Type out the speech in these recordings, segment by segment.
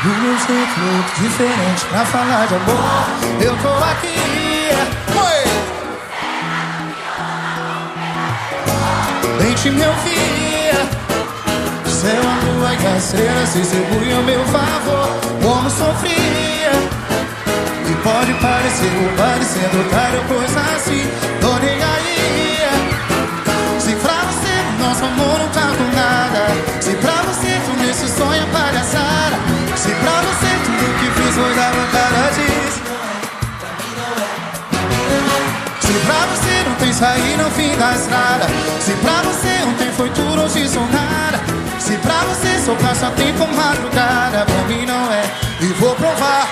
Do meu jeito louco, diferente pra falar de amor. Eu tô aqui. Oi! Deixe me ouvir Céu, a lua e a se seguram a meu favor. Como sofria. E pode parecer roubado sendo otário, coisa assim Tô nem aí saída no fim da estrada Se pra você ontem foi tudo, hoje sou nada. Se pra você sou passatempo ou madrugada Pra mim não é, e vou provar!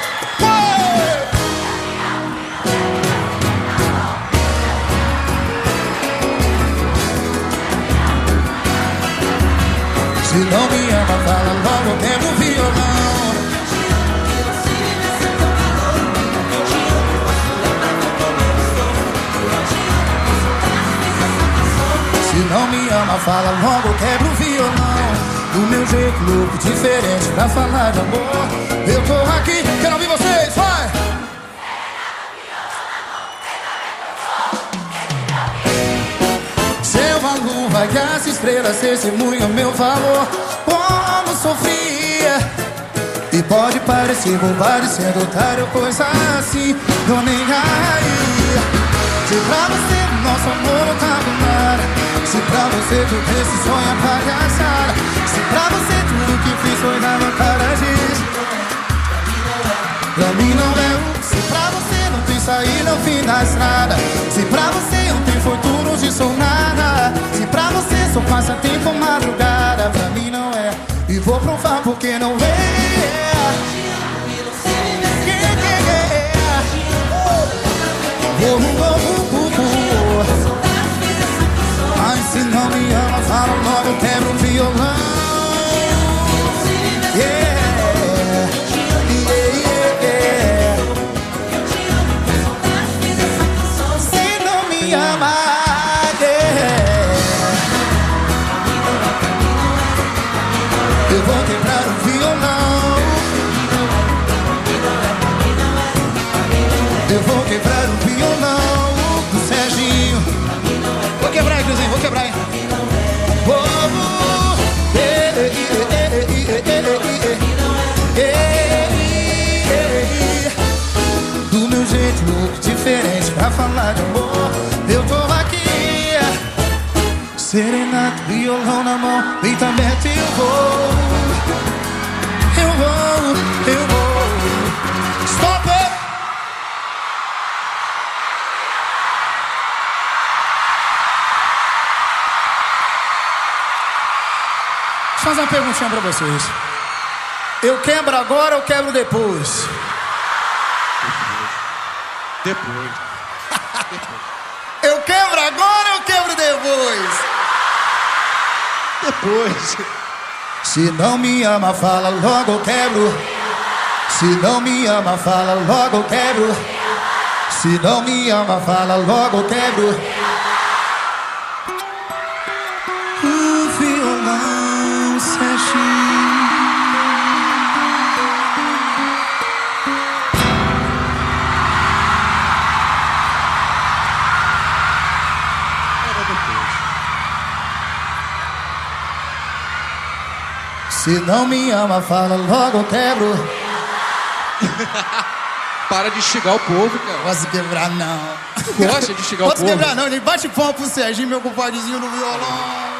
Se não me ama, fala logo, não me ama, fala logo, eu quebro o violão. Do meu jeito louco, diferente pra falar de amor. Eu tô aqui, quero ouvir vocês, vai! Seu a lua e as estrelas testemunham meu favor Como sofria. E pode parecer bobagem, sendo otário, coisa assim. Tô nem aí Se pra você nosso amor não tá com nada Se pra você tudo esse sonho é palhaçada Se pra você tudo que fiz foi vontade disso Pra mim não é um Se pra você não tem saída no fim da estrada Se pra você ontem foi tudo, hoje sou nada. Se pra você só passa tempo madrugada Pra mim não é. E vou provar porque não é. Yeah, ama yeah. Eu vou quebrar o violão Eu vou quebrar o violão do Serginho Vou quebrar, Cruzinho, vou quebrar Povo, Do meu jeito louco, diferente pra falar de amor Serenato, violão na mão, aberto e eu vou. Eu vou, eu vou. Stop it! Deixa eu fazer uma perguntinha pra vocês. Eu quebro agora ou quebro depois? Depois. Eu quebro agora ou quebro depois? Depois. Se não me ama, fala logo, eu quebro. Se não me ama, fala logo, eu quebro. Se não me ama, fala logo, eu quebro. O Serginho. Era Se não me ama, fala logo, eu quebro. Para de instigar o povo, cara. Posso quebrar, não. Gosta de instigar o Posso povo? quebrar, não. Ele bate pau pro Serginho, meu compadrezinho no violão.